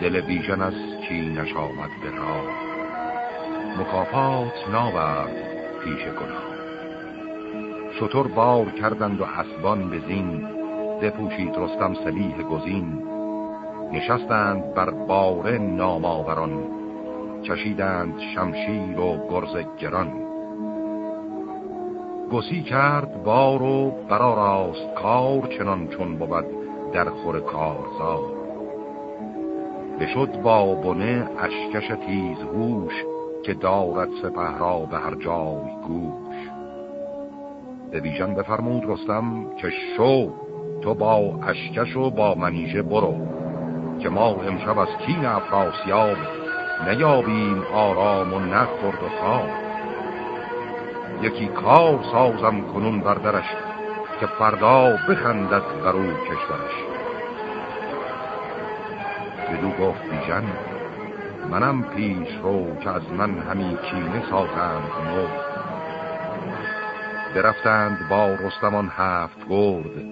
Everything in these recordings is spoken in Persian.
دل بیژن از چینش آمد به راه. مکافات ناورد پیش گناه. شطور بار کردند و اسبان به زین دپوشید رستم سلیح گزین. نشستند بر بار ناماوران چشیدند شمشیر و گرز گران. گسی کرد بار و برا راست کار چنان چون بود در خور کارزار. بشد با بنه اشکش تیز هوش که دارد سپه را به هر جای گوش. به بیژن بفرمود رستم که شو تو با اشکش و با منیژه برو که ما امشب از کین افراسیاب نیابیم آرام و نخورد و خواب. یکی کار سازم کنون بردرش که فردا بخندد بر او کشورش. بدو گفت بیژن منم پیش رو که از من همی کینه سازند نو. برفتند با رستمان هفت گرد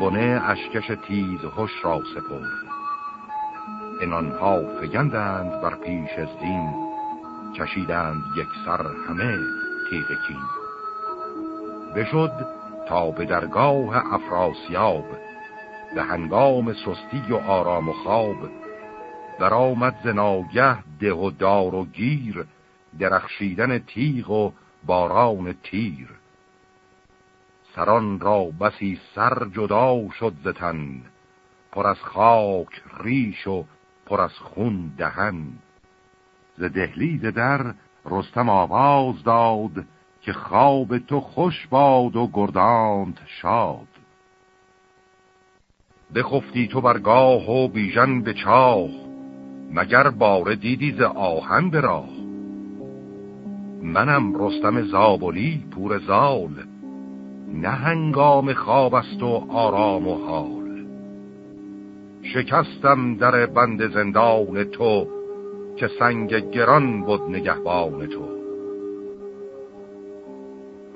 بنه اشکش تیز هش را سپرد. انانها فگندند بر پیش زین کشیدند یک سر همه تیغ کین. بشد تا به درگاه افراسیاب به هنگام سستی و آرام و خواب در آمد زناگه ده و دار و گیر درخشیدن تیغ و باران تیر. سران را بسی سر جدا شد زتن پر از خاک ریش و پر از خون دهن. ز دهلیز در رستم آواز داد که خواب تو خوش باد و گردانت شاد. بخفتی تو برگاه و بیژن به چاه مگر باره دیدی ز آهن به راه؟ منم رستم زابلی پور زال نه هنگام خواب است و آرام و حال. شکستم در بند زندان تو که سنگ گران بود نگهبان تو.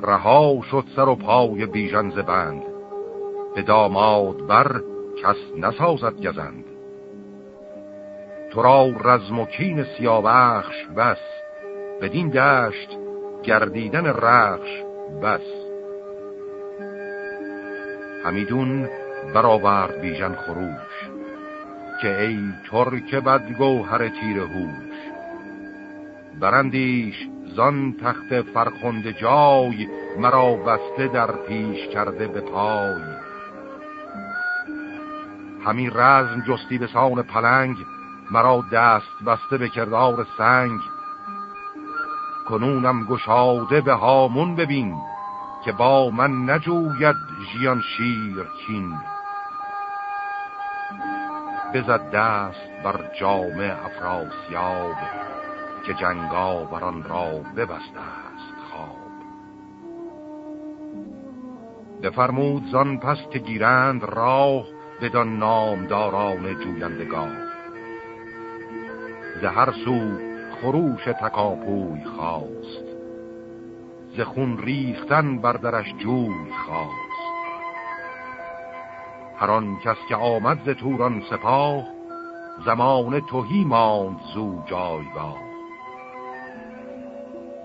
رها شد سر و پای بیژن بند به داماد بر کس نسازد گزند. تو را رزم و کین سیاوخش بس. بدین دشت گردیدن رخش بس. همیدون برآورد بیژن خروش که ای ترک بدگوهر تیر هوش. برندیش زان تخت فرخنده جای مرا بسته در پیش کرده به پای. همی رزم جستی به سان پلنگ مرا دست بسته به کردار سنگ. کنونم گشاده به هامون ببین که با من نجوید ژیان شیر کین. بزد دست بر جام افراسیاب که جنگا بران را ببسته است خواب. بفرمود زان پس که گیرند راه بدان نامداران جویندگاه ز هر سو خروش تکاپوی خواست. ز خون ریختن بر درش جوی خواست. هر آن کس که آمد ز توران سپاه زمان توهی ماند زو جایگاه.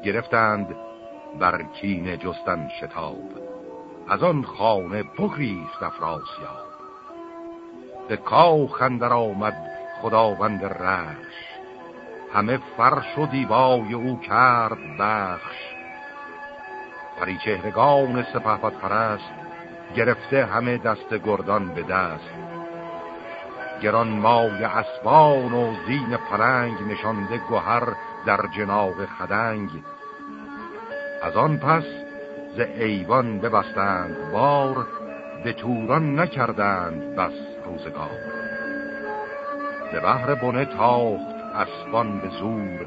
گرفتند بر کین جستن شتاب از آن خانه بگریخت افراسیاب. به کاخ اندر آمد خداوند رخش همه فرش و دیبای او کرد بخش. پری چهرگان سپهبد پرست گرفته همه دست گردان به دست. گران مای اسبان و زین پلنگ نشانده گوهر در جناق خدنگ. از آن پس ز ایوان ببستند بار به توران نکردند بس روزگار. ز بحر بنه تاخت اسبان به زور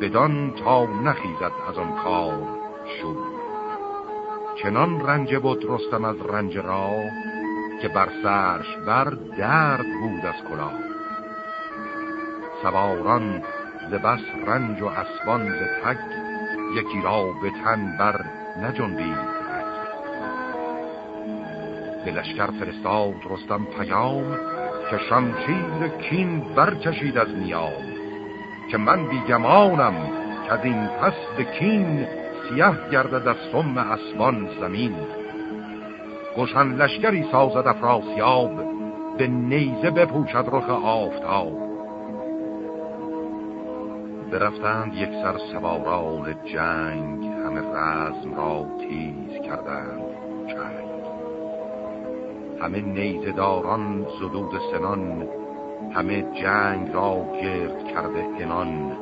بدان تا نخیزد از آن کار شور. چنان رنج بود رستم از رنج را که بر سرش بر درد بود از کلا سواران ز بس رنج و اسبان ز تگ یکی را به تن بر نجنبید به لشکر فرستاد رستم پیام که شمشیر کین برکشید از نیام. که من بیگمانم که از این پس کین سیه گردد از سم اسمان زمین. گوشن لشکری سازد افراسیاب به نیزه بپوشد رخ آفتاب. برفتند یک سر سواران جنگ همه رزم را تیز کردند چنگ همه نیزه داران زدود سنان همه جنگ را گرد کرده انان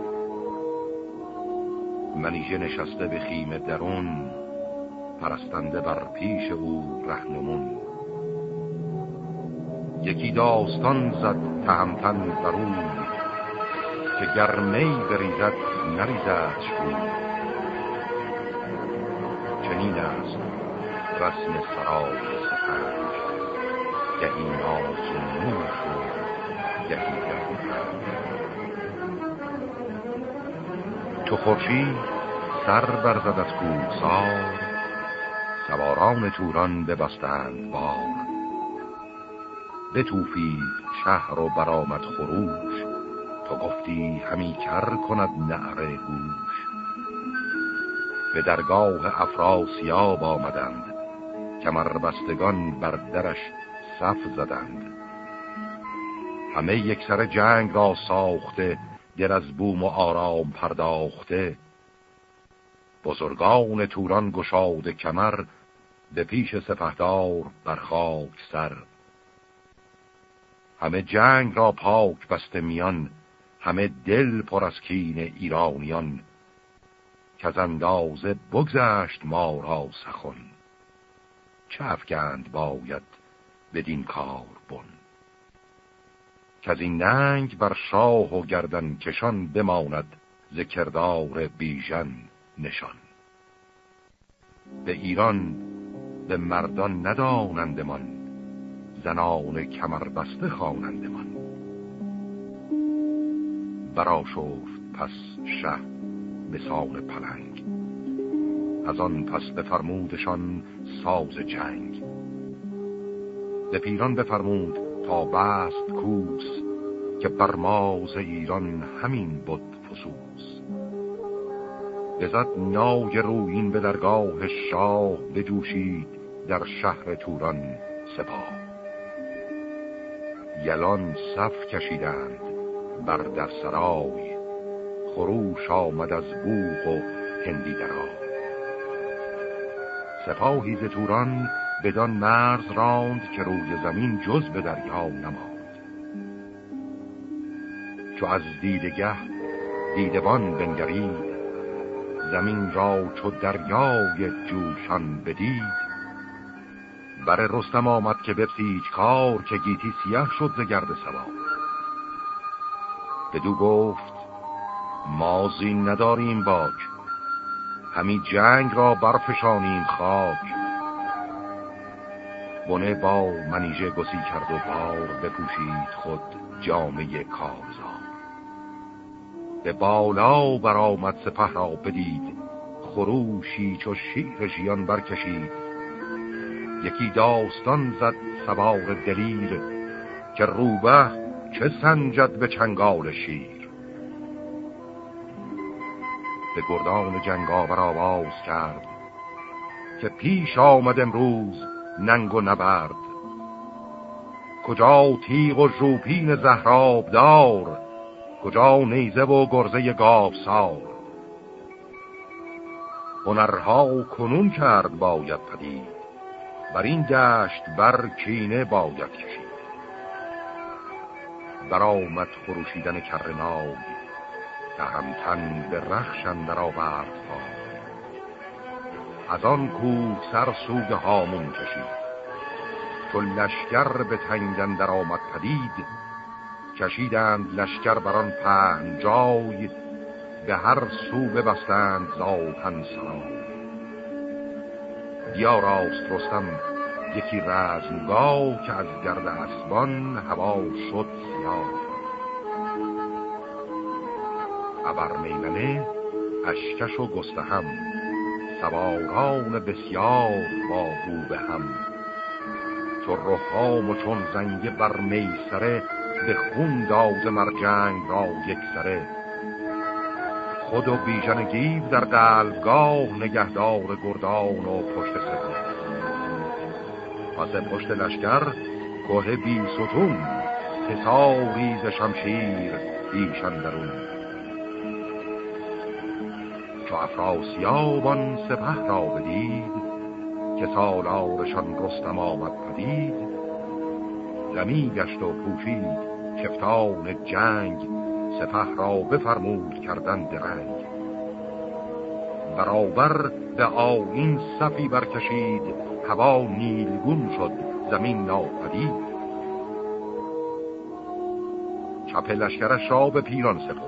منیژه نشسته به خیم درون پرستنده بر پیش او رهنمون. یکی داستان زد تهمتن برون که گرمی بریزد نریزد بود چنین است رسم سرای سپنج گهی ناز و گهی تو خورشید سر برزد از کوسار سواران توران ببستند بار. بتوفید شهر و برآمد خروش تو گفتی همی کر کند نعره گوش. به درگاه افراسیاب آمدند کمر بستگان بر درش صف زدند. همه یک سر جنگ را ساخته دل از بوم و آرام پرداخته. بزرگان توران گشاد کمر به پیش سپهدار بر خاک سر. همه جنگ را پاک بسته میان همه دل پر از کین ایرانیان. که از اندازه بگذشت ما را سخن. چه افگند باید بدین کار بن؟ که از این ننگ بر شاه و گردن کشان بماند ذکردار بیژن نشان. به ایران به مردان ندانندمان زنان کمر بسته خوانندمان. برا شفت پس شه به سان پلنگ از آن پس بفرمودشان ساز جنگ. به پیران بفرمود تا بست کوس که برماز ایران همین بود فسوس. بزد نای روین به درگاه شاه بجوشید در شهر توران سپاه. یلان صف کشیدند بر در سرای خروش آمد از بوغ و هندی درا سپاهی ز توران بدان مرز راند که روی زمین جز به دریا نماند. چو از دیدگه دیدبان بنگرید زمین را چو دریای جوشان بدید. بر رستم آمد که بپسیج کار که گیتی سیاه شد ز گرد سوار بدو گفت ما زین نداریم باک همی جنگ را برفشانیم خاک. بنه با منیژه گسی کرد و بار بپوشید خود جامعه کارزار. به بالا برآمد سپه را بدید خروشی چو شیر ژیان برکشید. یکی داستان زد سوار دلیر که روبه چه سنجد به چنگال شیر. به گردان جنگاور آواز کرد که پیش آمد امروز ننگ و نبرد. کجا تیغ و ژوپین زهراب دار کجا نیزه و گرزه گاف سار هنرها کنون کرد باید پدید بر این دشت بر کینه باید کشید. برآمد خروشیدن کرنای تهمتن به رخشن در آورد از آن کوه سر سوگ هامون کشید. چون لشکر به تنگن در آمد پدید کشیدند لشکر بران پهن جای به هر سو ببستند زاپن سرای. بیا راست رستم یکی رزمگاه که از گرد اسبان هوا شد سیاه. ابر میمنه اشکش و گستهم. سواران بسیار با او به هم چو روحام و چون زنگ بر میسره به خون داز مرجنگ را یک سره. خود و بیژن گیو در قلبگاه نگهدار گردان و پشت سپاه پس پشت لشکر کوه بی ستون حساری ز شمشیر بیشن درون چو افراسیابان سپه را بدید که سالارشان رستم آمد پدید غمی گشت و پوشید کفتان جنگ سپه را بفرمود کردن درنگ برابر به آین صفی برکشید هوا نیلگون شد زمین ناپدید چپ لشکرش را به پیران سپرد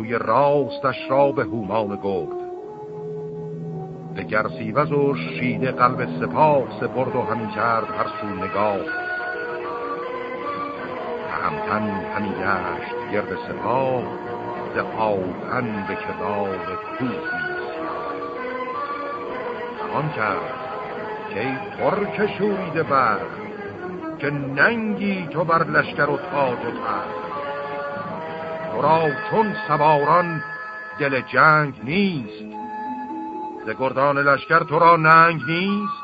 سوی راستش را به هومان گرد به گرسیوز و شید قلب سپاه سپرد و همی کرد هر سو نگاه. تهمتن همی گشت گرد سپاه ز آهن به کردار کوهی آن کرد که ای ترک شوریده بر که ننگی تو بر لشکر و تاج و تر تو را چون سواران دل جنگ نیست. ز گردان لشکر تو را ننگ نیست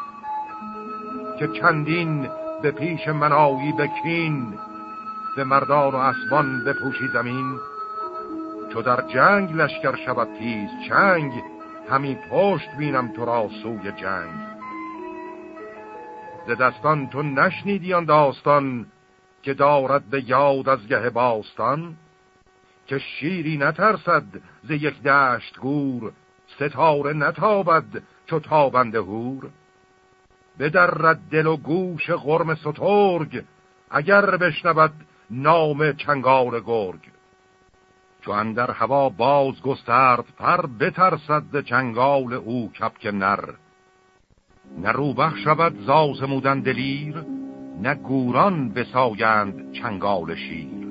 که چندین به پیش منایی بکین به مردان و اسبان بپوشی زمین. چو در جنگ لشکر شود تیز چنگ همی پشت بینم تو را سوی جنگ. ز دستان تو نشنیدی آن داستان که دارد به یاد از گه باستان؟ که شیری نترسد ز یک دشت گور ستاره نتابد چو تابنده هور بدرد دل و گوش غرم سترگ اگر بشنود نام چنگار گرگ. چو اندر هوا باز گسترد پر بترسد چنگال او کپک نر. نه روبخ شود زازمودن دلیر نه گوران بسایند چنگال شیر.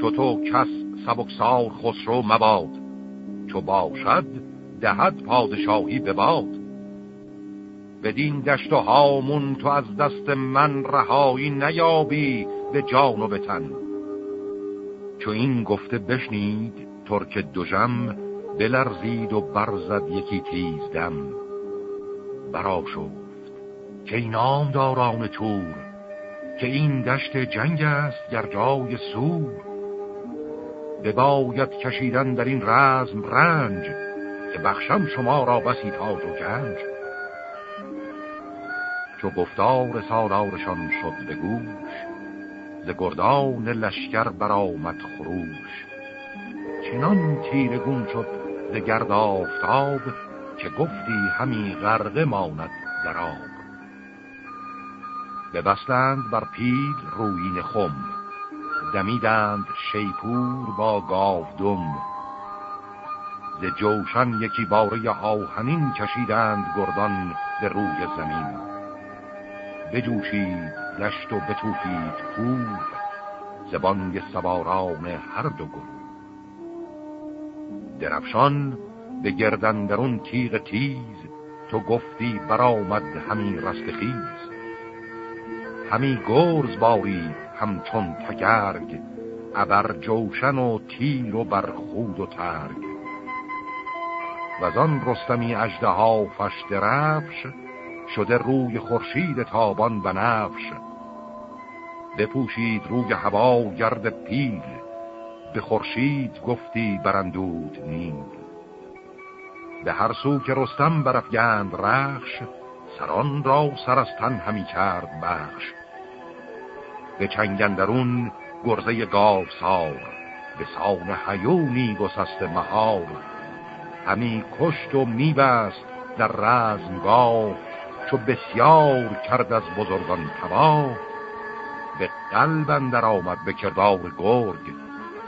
چو تو کس سبکسار خسرو مباد چو باشد دهد پادشاهی به باد بدین دشت و هامون تو از دست من رهایی نیابی به جان و به چو این گفته بشنید ترک دوژم بلرزید و برزد یکی تیز دم. برا شفت که این نام داران تور که این دشت جنگ است گر جای سور. بباید کشیدن در این رزم رنج که بخشم شما را بسی تاج و گنج. چو گفتار سالارشان شد به گوش ز گردان لشکر برآمد خروش. چنان تیرگون شد ز گرد آفتاب که گفتی همی غرقه ماند در آب. ببستند بر پیل روین خم. دمیدند شیپور با گاودم. ز جوشن یکی باره آهنین کشیدند گردان به روی زمین. بجوشید دشت و بتوفید کوه زبانگ سواران هر دو گروه. درفشان به گردن درون تیغ تیز تو گفتی برآمد همین رست خیز. همی گرز بارید همچون تگرگ ابر جوشن و تیر و بر خود و ترگ. و آن رستمی اجده ها فشت رفش شده روی خورشید تابان بنفش بپوشید روی هوا گرد پیل به خورشید گفتی برندود نیل. به هر سو که رستم برفگند رخش سران را سرستن همی کرد بخش. به چنگندرون گرزه گاو سار به سان حیونی گسست مهار همی کشت و میبست در رزمگاه چو بسیار کرد از بزرگان تباه. به قلب در آمد به کردار گرگ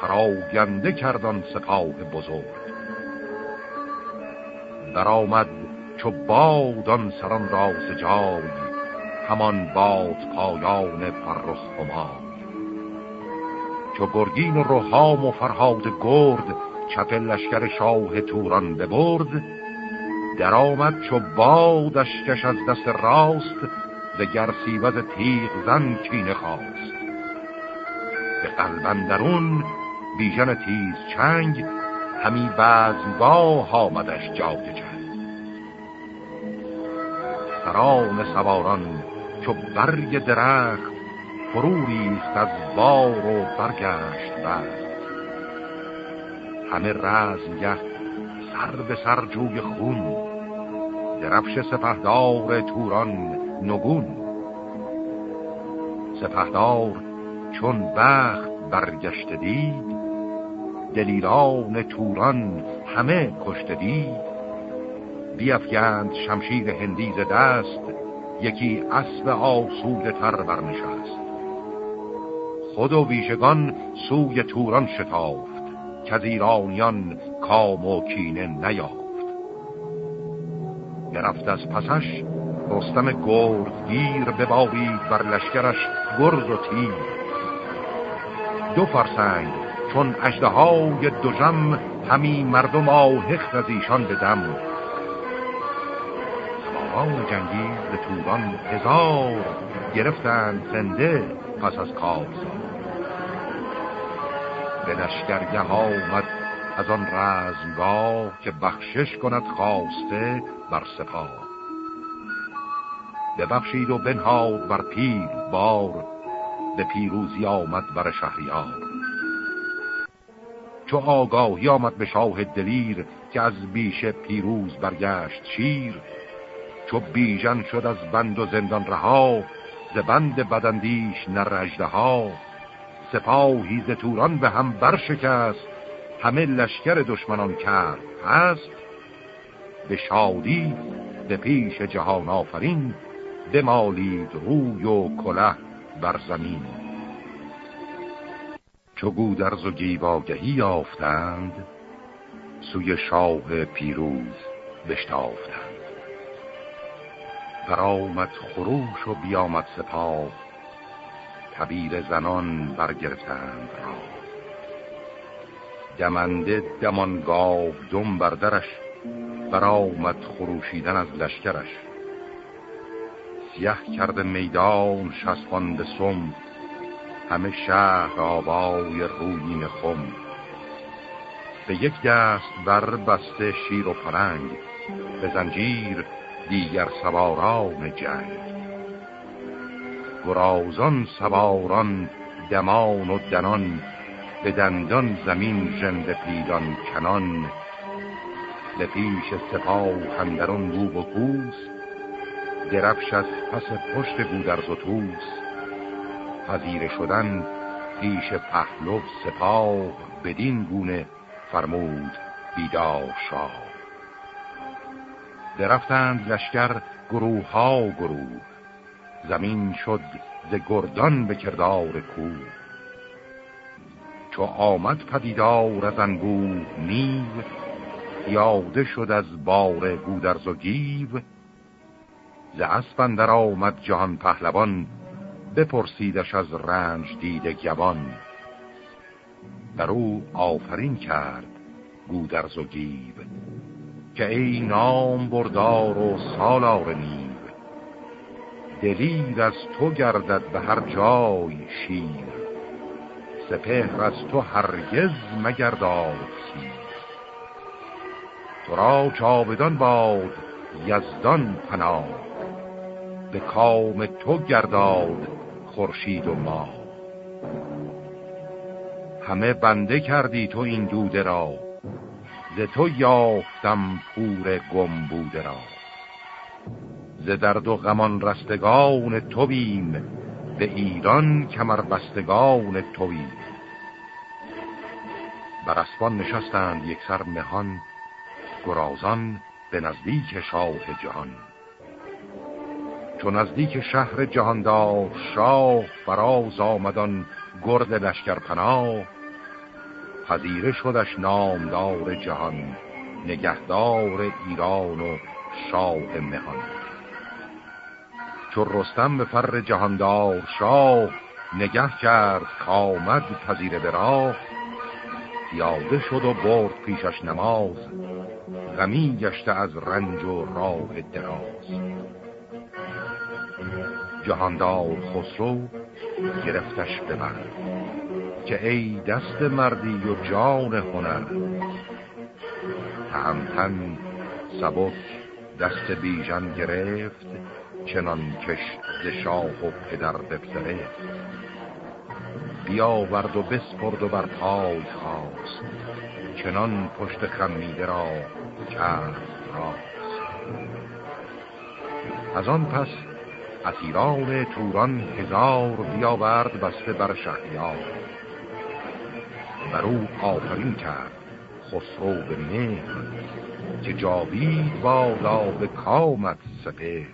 فراگنده کردن سپاه بزرگ. در آمد چو بادان سران راز جای همان باد پایان فرخ همای چو گرگین و روحام و فرهاد گرد چپ لشکر شاه توران ببرد در آمد چو بادش کش از دست راست ز گرسیوز تیغ زن کینه خواست. به قلبندرون بیژن تیز چنگ همی بزمگاه آمدش جاده چنگ سران سواران چو برگ درخت فرو ریخت از بار و برگشت بست همه رزمگه سر به سر جوی خون درفش سپهدار توران نگون. سپهدار چون بخت برگشت دید دلیران توران همه کشت دید. بیافگند شمشیر هندیز دست یکی اسب آسود تر برنشست. خود و ویژگان سوی توران شتافت که از ایرانیان کام و کینه نیافت. گرفت از پسش رستم گیر ببارید بر لشکرش گرز و تیر. دو فرسنگ چون اجده های جم همی مردم آهخت از ایشان به سواران جنگی به توران هزار گرفتند زنده پس از کارزار. به لشکرگه آمد از آن رزمگاه که بخشش کند خواسته بر سپاه. ببخشید و بنهاد بر پیر بار به پیروزی آمد بر شهریار. چو آگاهی آمد به شاه دلیر که از بیش پیروز برگشت شیر چو بیژن شد از بند و زندان رها ز بند بدندیش نرجده ها. سپاهی ز توران به هم برشکست همه لشکر دشمنان کرد هست. به شادی به پیش جهان آفرین بمالید روی و کله بر زمین. چو گودرز و گیواگهی یافتند سوی شاه پیروز بشتافتند. برآمد خروش و بیامد سپاه. تبیر زنان برگرفتند را. دمنده دمان گاو دم بردرش برآمد خروشیدن از لشکرش. سیه کرده میدان شسبان به سم همه شهر آبای رویین خم. به یک دست بر بسته شیر و پرنگ به زنجیر دیگر سواران جنگ. گرازان سواران دمان و دنان به دندان زمین ژنده پیدان کنان. به پیش سپاه خندرون بوب و کوس درفش از پس پشت گودرز و توس پذیر شدن پیش پهلو سپاه بدین گونه فرمود بیدار شاه. درفتند لشکر گروه ها گروه. زمین شد ز گردان به کردار کوه. چو آمد پدیدار از انبوه نیو پیاده شد از باره گودرز و گیو. ز اسپ اندر آمد جهان پهلوان بپرسیدش از رنج دیده گوان. بر او آفرین کرد گودرز و گیو. که ای نام بردار و سالار نیو دلیر از تو گردد به هر جای شیر سپهر از تو هرگز مگرداد تو را چاودان باد یزدان پناه به کام تو گرداد خورشید و ما همه بنده کردی تو این دوده را ز تو یافتم پور گم بوده را. ز درد و غمان رستگان تو بیم به ایران کمر بستگان توی بر اسبان نشستند یک سر مهان گرازان به نزدیک شاه جهان. چون نزدیک شهر جهاندار شاه فراز آمدان گرد لشکر پناه پذیره شدش نامدار جهان نگهدار ایران و شاه مهان. چون رستم به فر جهاندار شاه نگه کرد کامد پذیره به راه. شد و برد پیشش نماز غمی گشته از رنج و راه دراز. جهاندار خسرو گرفتش ببر که ای دست مردی و جان هنر. تهمتن سبک دست بیژن گرفت چنان کش ز شاه و پدر بپذرفت بیاورد و بسپرد و بر پای خواست چنان پشت خمیده را کرد راست. از آن پس اسیران توران هزار بیاورد بسته بر شهریار. بر او آفرین کرد. خسرو به مهر که جاوید بادا به کامت سپهر.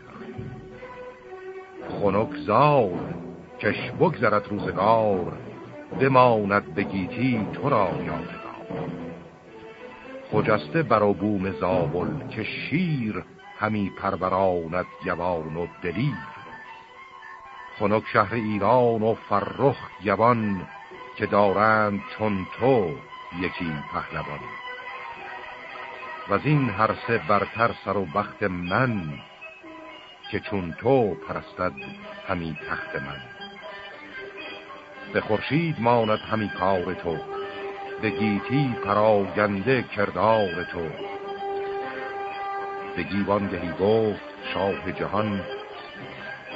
خنک زاد کش بگذرد روزگار بماند بگیتی تو را یادگار. خجسته بر بوم زابل که شیر همی پروراند جوان و دلیر. خنک شهر ایران و فرخ جوان که دارند چون تو یکی پهلوان و این هر سه برتر سر و بخت من که چون تو پرستد همی تخت من. به خورشید ماند همی کار تو به گیتی پراگنده کردار تو. به گیوان گهی گفت شاه جهان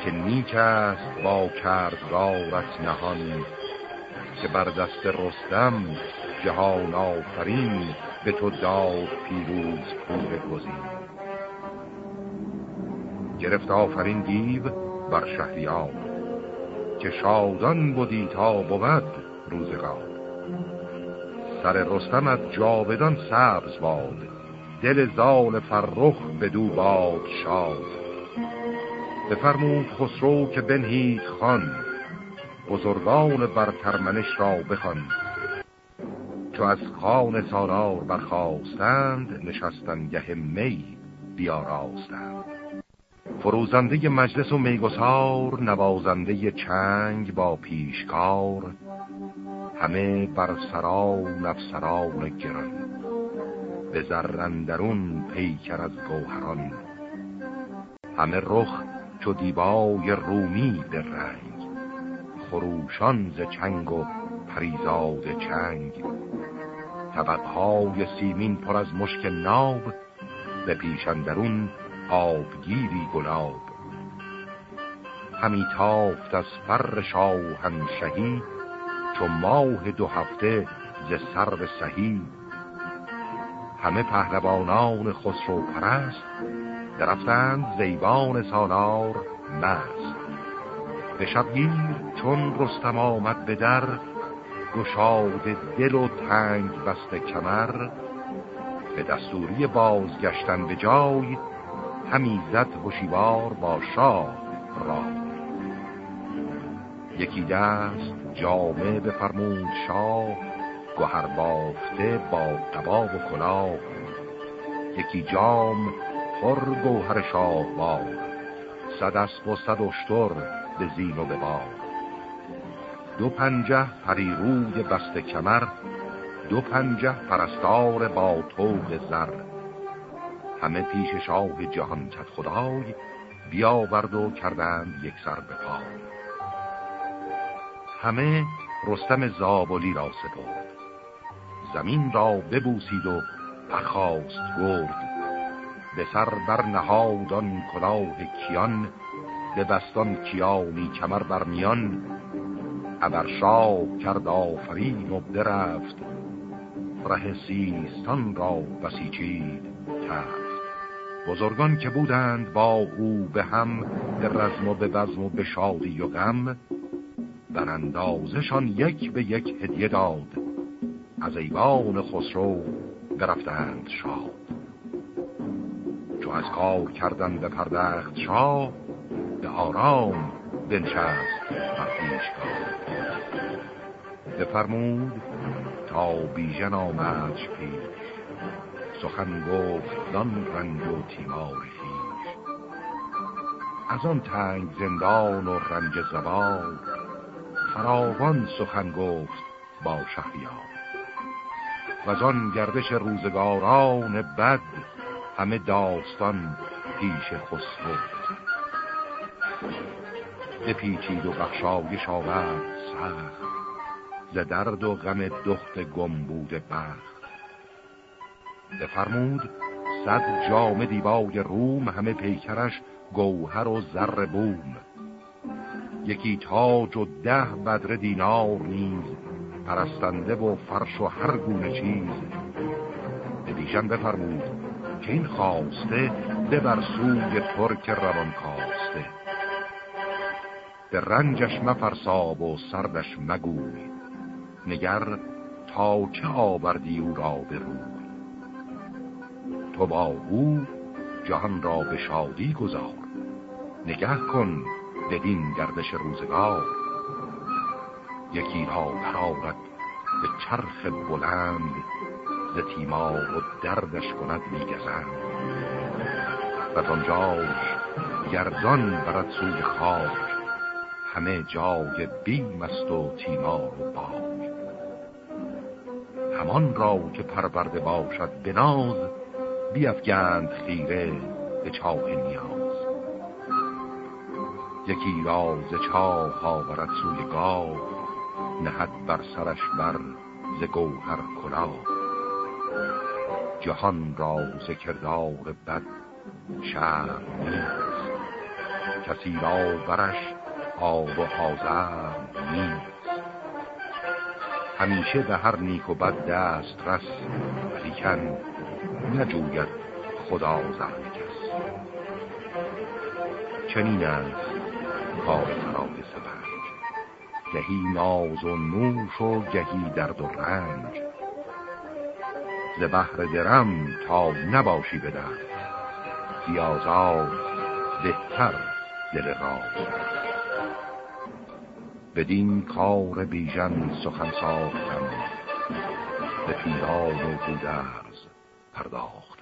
که نیک است با کردگارت نهان. که بر دست رستم جهان آفرین به تو داد پیروز پور گزین. گرفت آفرین گیو بر شهریار که شادان بودی تا بود روزگار. سر رستمت جاودان سبز باد دل زال فرخ به دو باد شاد. بفرمود خسرو که بنهید خان بزرگان برترمنش را بخوان. چو از خان سالار برخواستند نشستن گه می بیاراستند. فروزنده مجلس و میگسار نوازنده چنگ با پیشکار همه بر سران افسران گران. به زرندرون پیکر از گوهران. همه رخ چو دیبای رومی به رنگ. خروشان ز چنگ و پریزاد چنگ. طبقهای سیمین پر از مشک ناب به پیشندرون آبگیری گلاب. همی تافت از فر شاهنشهی چو ماه دو هفته ز سر سهی. همه پهلوانان خسرو پرست درفتند زیبان سالار مست. به شبگیر چون رستم آمد به در گشاد دل و تنگ بسته کمر. به دستوری بازگشتن به جای همی زد هشیوار با شاه را. یکی دست جامه به فرمود شاه گوهر بافته با قبا و کلاه. یکی جام پر گوهر شاه با صد اسب و صد اشتر به زین و به دو پنجه پریروی بسته کمر دو پنجه پرستار با توق زر. همه پیش شاه جهان کت خدای بیاورد و کردند یک سر به پای همه رستم زابلی را سپرد. زمین را ببوسید و برخواست گرد. به سر بر نهادان کلاه کیان به بستان کیانی کمر بر میان کرد آفرین و درفت ره سیستان را بسیچید تفت. بزرگان که بودند با او به هم به رزم و به بزم و به شادی و غم بر اندازشان یک به یک هدیه داد از ایوان خسرو برفتند شاد. چو از کار کردن به پردخت شاه به آرام بنشست بر پیشگاه بفرمود تا بیژن آمدش پیش. سخن گفت دان رنج و تیمار خیش از آن تنگ زندان و رنج زبان فراوان سخن گفت با شهریار. و از آن گردش روزگاران بد همه داستان پیش خسرو بپیچید و بخشایش آورد سخت. ز درد و غم دخت گم بوده بخت. بفرمود صد جام دیبای روم همه پیکرش گوهر و زر بوم. یکی تاج و ده بدر دینار نیز پرستنده و فرش و هر گونه چیز. به بیژن بفرمود که این خواسته ببر سوی ترک روان کاسته به رنجش مفرساب و سردش مگوی نگر تا چه آوردی او را به تو با او جهان را به شادی گذار. نگه کن بدین گردش روزگار. یکی را برارد به چرخ بلند ز تیمار و دردش کند میگزند. و تانجاش گردان برد سوی خاک. همه جای بیم است و تیمار و باک همان را که پرورده باشد به ناز بیفگند خیره به چاه نیاز. یکی را ز چاه آورد سوی گاو نهد بر سرش بر ز گوهر کلا جهان را ز کردار بد شهر نیست. کسی را برش آب و آزر نیست. همیشه به هر نیک و بد دست رس ولیکن نجوید خدا زهر کس. چنین است کار فرای سپنج گهی ناز و نوش و گهی درد و رنج. ز بحر درم تا نباشی به درد بیازار بهتر دل راز بدین کار بیژن سخن ساختم. به پیران و بودرز پرداختم